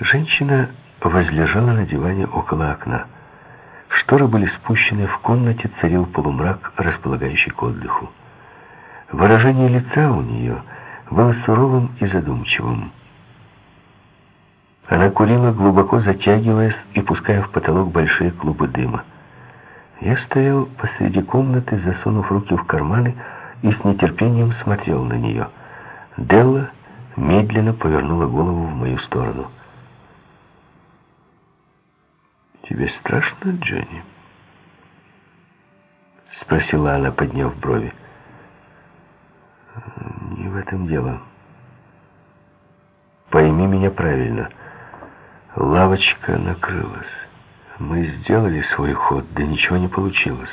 Женщина возлежала на диване около окна. Шторы были спущены, в комнате царил полумрак, располагающий к отдыху. Выражение лица у нее было суровым и задумчивым. Она курила, глубоко затягиваясь и пуская в потолок большие клубы дыма. Я стоял посреди комнаты, засунув руки в карманы, и с нетерпением смотрел на нее. Делла медленно повернула голову в мою сторону. «Тебе страшно, Джонни?» Спросила она, подняв брови. «Не в этом дело. Пойми меня правильно. Лавочка накрылась. Мы сделали свой ход, да ничего не получилось.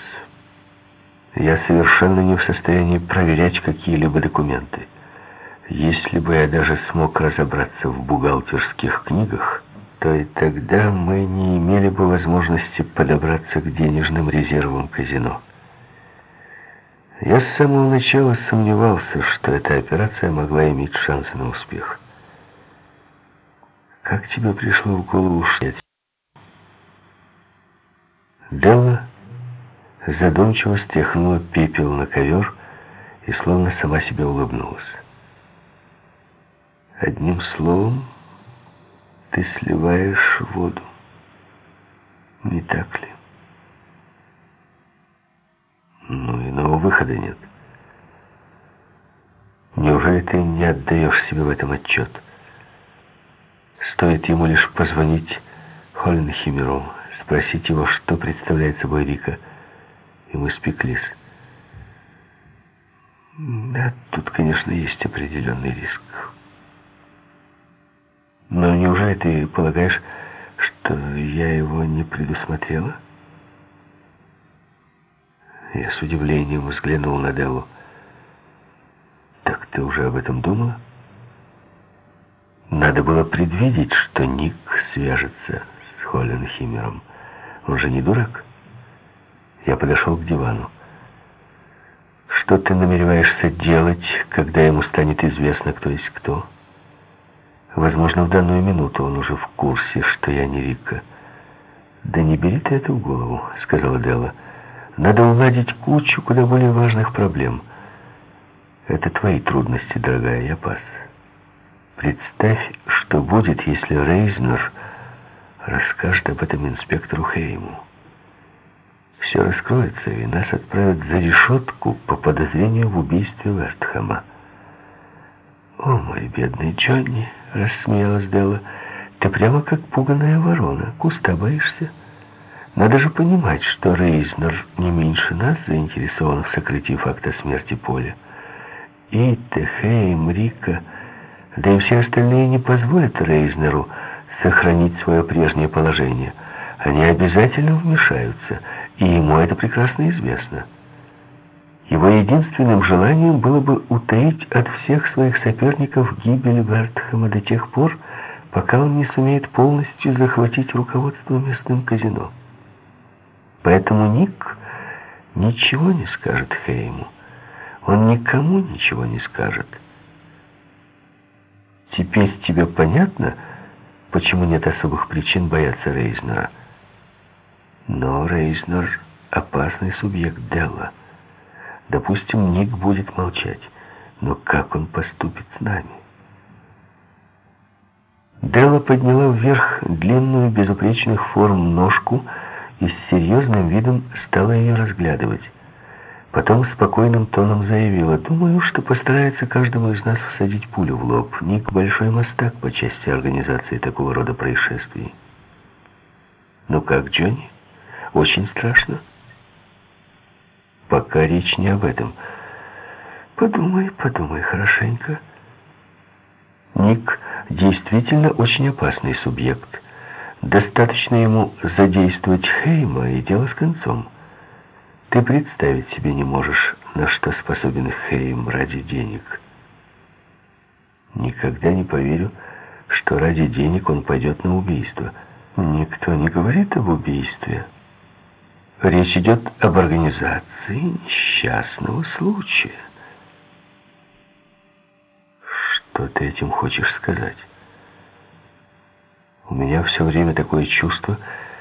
Я совершенно не в состоянии проверять какие-либо документы. Если бы я даже смог разобраться в бухгалтерских книгах, то и тогда мы не имели бы возможности подобраться к денежным резервам казино. Я с самого начала сомневался, что эта операция могла иметь шансы на успех. Как тебе пришло в голову снять? Делла задумчиво стряхнула пепел на ковер и словно сама себе улыбнулась. Одним словом ты сливаешь воду. Не так ли? Ну, иного выхода нет. Неужели ты не отдаешь себе в этом отчет? Стоит ему лишь позвонить Холленхимеру, спросить его, что представляет собой Рика, и мы спеклись. Да, тут, конечно, есть определенный риск. Но неужели ты полагаешь, что я его не предусмотрела? Я с удивлением взглянул на Делу. Так ты уже об этом думала? Надо было предвидеть, что Ник свяжется с Холленхимером. Он же не дурак. Я подошел к дивану. Что ты намереваешься делать, когда ему станет известно, кто есть кто? — Возможно, в данную минуту он уже в курсе, что я не Рика. «Да не бери ты это в голову», — сказала Делла. «Надо уладить кучу куда более важных проблем. Это твои трудности, дорогая, я пас. Представь, что будет, если Рейзнер расскажет об этом инспектору Хейму. Все раскроется, и нас отправят за решетку по подозрению в убийстве Вертхэма. «О, мой бедный Джонни!» — рассмеялась Делла. «Ты прямо как пуганая ворона. Куста боишься? Надо же понимать, что Рейзнер не меньше нас заинтересован в сокрытии факта смерти Поля. И Техейм, Рика, да и все остальные не позволят Рейзнеру сохранить свое прежнее положение. Они обязательно вмешаются, и ему это прекрасно известно». Его единственным желанием было бы утаить от всех своих соперников гибель Вертхэма до тех пор, пока он не сумеет полностью захватить руководство местным казино. Поэтому Ник ничего не скажет Хейму. Он никому ничего не скажет. Теперь тебе понятно, почему нет особых причин бояться Рейзнера? Но Рейзнер — опасный субъект дела. Допустим, Ник будет молчать, но как он поступит с нами? Делла подняла вверх длинную безупречных форм ножку и с серьезным видом стала ее разглядывать. Потом спокойным тоном заявила, «Думаю, что постарается каждому из нас всадить пулю в лоб. Ник большой мастак по части организации такого рода происшествий». «Ну как, Джонни? Очень страшно?» Пока речь не об этом. Подумай, подумай хорошенько. Ник действительно очень опасный субъект. Достаточно ему задействовать Хейма, и дело с концом. Ты представить себе не можешь, на что способен Хейм ради денег. Никогда не поверю, что ради денег он пойдет на убийство. Никто не говорит об убийстве. Речь идет об организации несчастного случая. Что ты этим хочешь сказать? У меня все время такое чувство,